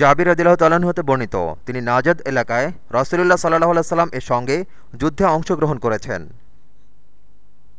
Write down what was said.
জাবির রদিল্লাহ তালান হতে বর্ণিত। তিনি নাজাদ এলাকায় রসুলুল্লাহ সাল্লাহ সাল্লাম এর সঙ্গে যুদ্ধে অংশগ্রহণ করেছেন।